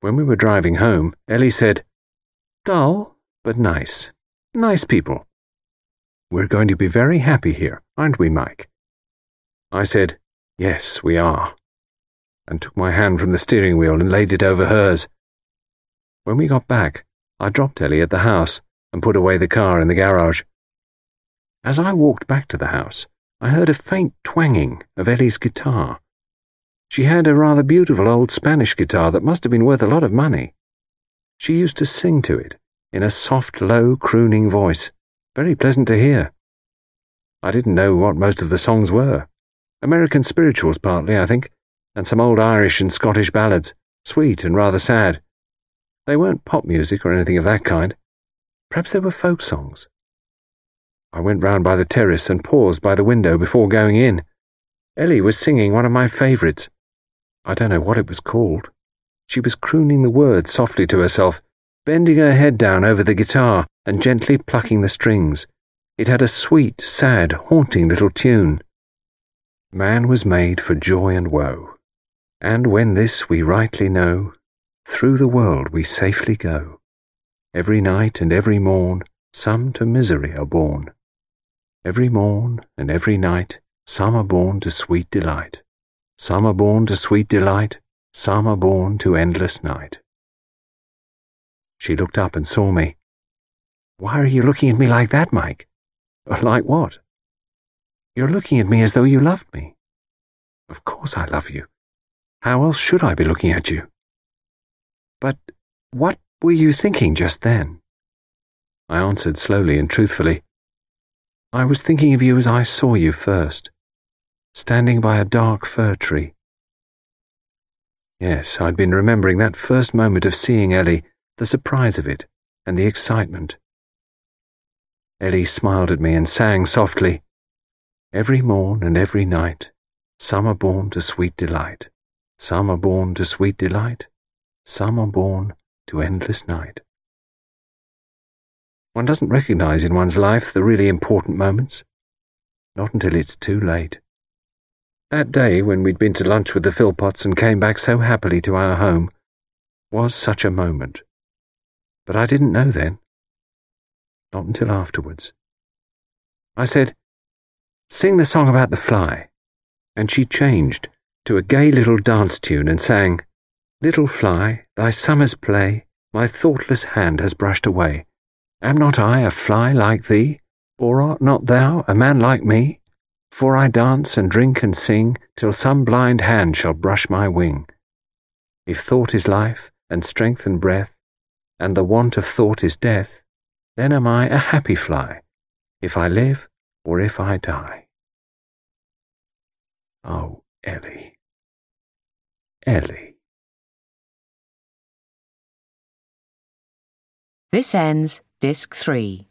When we were driving home, Ellie said, Dull, but nice. Nice people. We're going to be very happy here, aren't we, Mike? I said, Yes, we are, and took my hand from the steering wheel and laid it over hers. When we got back, I dropped Ellie at the house and put away the car in the garage. As I walked back to the house, I heard a faint twanging of Ellie's guitar. She had a rather beautiful old Spanish guitar that must have been worth a lot of money. She used to sing to it in a soft, low, crooning voice, very pleasant to hear. I didn't know what most of the songs were. American spirituals, partly, I think, and some old Irish and Scottish ballads, sweet and rather sad. They weren't pop music or anything of that kind. Perhaps they were folk songs. I went round by the terrace and paused by the window before going in. Ellie was singing one of my favourites. I don't know what it was called. She was crooning the words softly to herself, bending her head down over the guitar and gently plucking the strings. It had a sweet, sad, haunting little tune. Man was made for joy and woe, and when this we rightly know, through the world we safely go. Every night and every morn, some to misery are born. Every morn and every night, some are born to sweet delight. Some are born to sweet delight, some are born to endless night. She looked up and saw me. Why are you looking at me like that, Mike? Like what? You're looking at me as though you loved me. Of course I love you. How else should I be looking at you? But what were you thinking just then? I answered slowly and truthfully. I was thinking of you as I saw you first standing by a dark fir tree. Yes, I'd been remembering that first moment of seeing Ellie, the surprise of it, and the excitement. Ellie smiled at me and sang softly, Every morn and every night, some are born to sweet delight, some are born to sweet delight, some are born to endless night. One doesn't recognize in one's life the really important moments, not until it's too late. That day when we'd been to lunch with the Philpotts and came back so happily to our home was such a moment. But I didn't know then. Not until afterwards. I said, Sing the song about the fly. And she changed to a gay little dance tune and sang, Little fly, thy summer's play my thoughtless hand has brushed away. Am not I a fly like thee? Or art not thou a man like me? For I dance and drink and sing till some blind hand shall brush my wing. If thought is life, and strength and breath, and the want of thought is death, then am I a happy fly, if I live or if I die. Oh, Ellie. Ellie. This ends Disc 3.